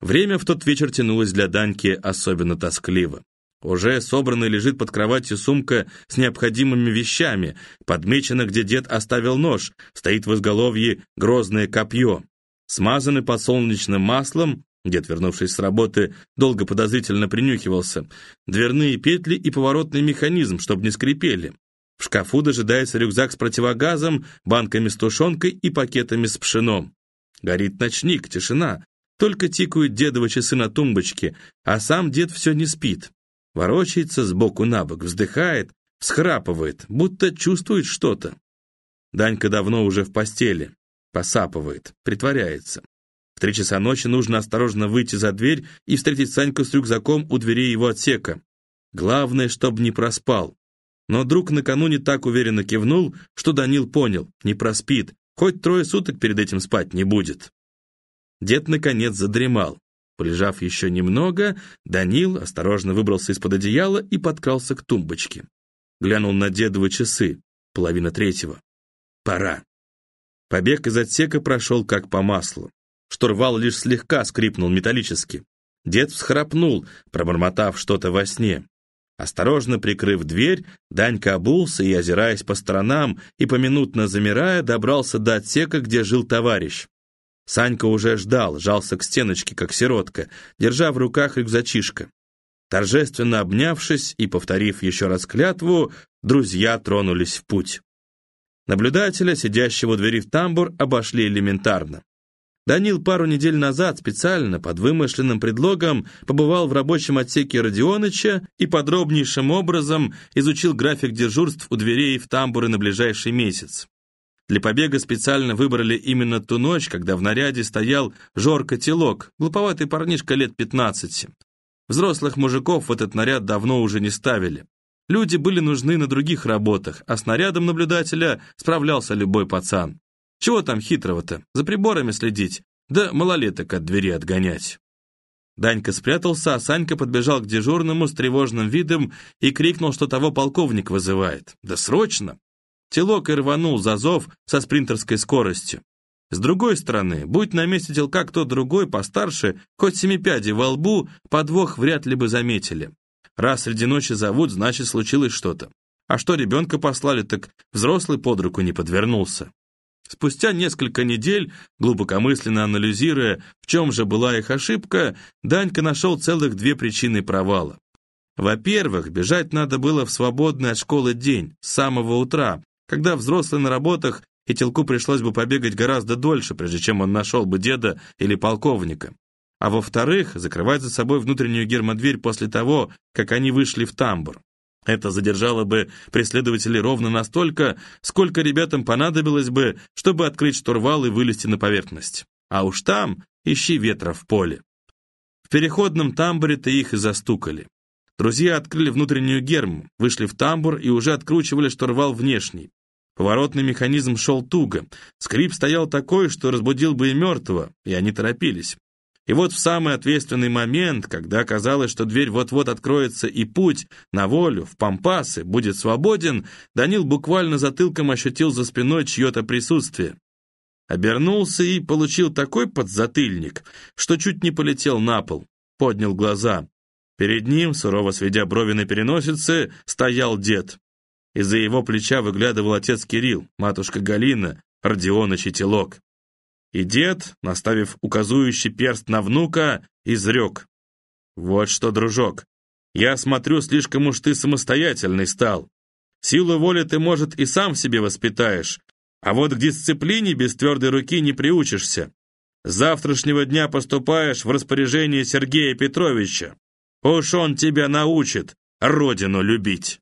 Время в тот вечер тянулось для Даньки особенно тоскливо. Уже собрана лежит под кроватью сумка с необходимыми вещами, подмечено, где дед оставил нож, стоит в изголовье грозное копье. Смазаны подсолнечным маслом, дед, вернувшись с работы, долго подозрительно принюхивался, дверные петли и поворотный механизм, чтобы не скрипели. В шкафу дожидается рюкзак с противогазом, банками с тушенкой и пакетами с пшеном. Горит ночник, тишина. Только тикают дедовы часы на тумбочке, а сам дед все не спит. Ворочается сбоку на бок, вздыхает, всхрапывает, будто чувствует что-то. Данька давно уже в постели, посапывает, притворяется. В три часа ночи нужно осторожно выйти за дверь и встретить Саньку с рюкзаком у дверей его отсека. Главное, чтобы не проспал. Но друг накануне так уверенно кивнул, что Данил понял, не проспит, хоть трое суток перед этим спать не будет. Дед, наконец, задремал. Полежав еще немного, Данил осторожно выбрался из-под одеяла и подкрался к тумбочке. Глянул на дедовы часы, половина третьего. Пора. Побег из отсека прошел как по маслу. Штурвал лишь слегка скрипнул металлически. Дед всхрапнул, пробормотав что-то во сне. Осторожно прикрыв дверь, Данька обулся и, озираясь по сторонам и поминутно замирая, добрался до отсека, где жил товарищ. Санька уже ждал, жался к стеночке, как сиротка, держа в руках рюкзачишка. Торжественно обнявшись и повторив еще раз клятву, друзья тронулись в путь. Наблюдателя, сидящего у двери в тамбур, обошли элементарно. Данил пару недель назад специально, под вымышленным предлогом, побывал в рабочем отсеке Родионыча и подробнейшим образом изучил график дежурств у дверей в тамбуры на ближайший месяц. Для побега специально выбрали именно ту ночь, когда в наряде стоял Жорка-телок, глуповатый парнишка лет 15. Взрослых мужиков в этот наряд давно уже не ставили. Люди были нужны на других работах, а с нарядом наблюдателя справлялся любой пацан. Чего там хитрого-то? За приборами следить, да малолеток от двери отгонять. Данька спрятался, а Санька подбежал к дежурному с тревожным видом и крикнул, что того полковник вызывает. «Да срочно!» Телок и рванул за зов со спринтерской скоростью. С другой стороны, будь на месте телка кто другой, постарше, хоть семипяди во лбу, подвох вряд ли бы заметили. Раз среди ночи зовут, значит, случилось что-то. А что ребенка послали, так взрослый под руку не подвернулся. Спустя несколько недель, глубокомысленно анализируя, в чем же была их ошибка, Данька нашел целых две причины провала. Во-первых, бежать надо было в свободный от школы день, с самого утра, когда взрослый на работах, и телку пришлось бы побегать гораздо дольше, прежде чем он нашел бы деда или полковника. А во-вторых, закрывать за собой внутреннюю гермодверь после того, как они вышли в тамбур. Это задержало бы преследователей ровно настолько, сколько ребятам понадобилось бы, чтобы открыть штурвал и вылезти на поверхность. А уж там ищи ветра в поле. В переходном тамбуре-то их и застукали. Друзья открыли внутреннюю герму, вышли в тамбур и уже откручивали штурвал внешний. Поворотный механизм шел туго. Скрип стоял такой, что разбудил бы и мертвого, и они торопились. И вот в самый ответственный момент, когда казалось, что дверь вот-вот откроется и путь на волю, в пампасы, будет свободен, Данил буквально затылком ощутил за спиной чье-то присутствие. Обернулся и получил такой подзатыльник, что чуть не полетел на пол, поднял глаза. Перед ним, сурово сведя брови на переносице, стоял дед. Из-за его плеча выглядывал отец Кирилл, матушка Галина, Родионыч и Телок. И дед, наставив указующий перст на внука, изрек. «Вот что, дружок, я смотрю, слишком уж ты самостоятельный стал. Силу воли ты, может, и сам себе воспитаешь, а вот к дисциплине без твердой руки не приучишься. С завтрашнего дня поступаешь в распоряжение Сергея Петровича. Уж он тебя научит родину любить».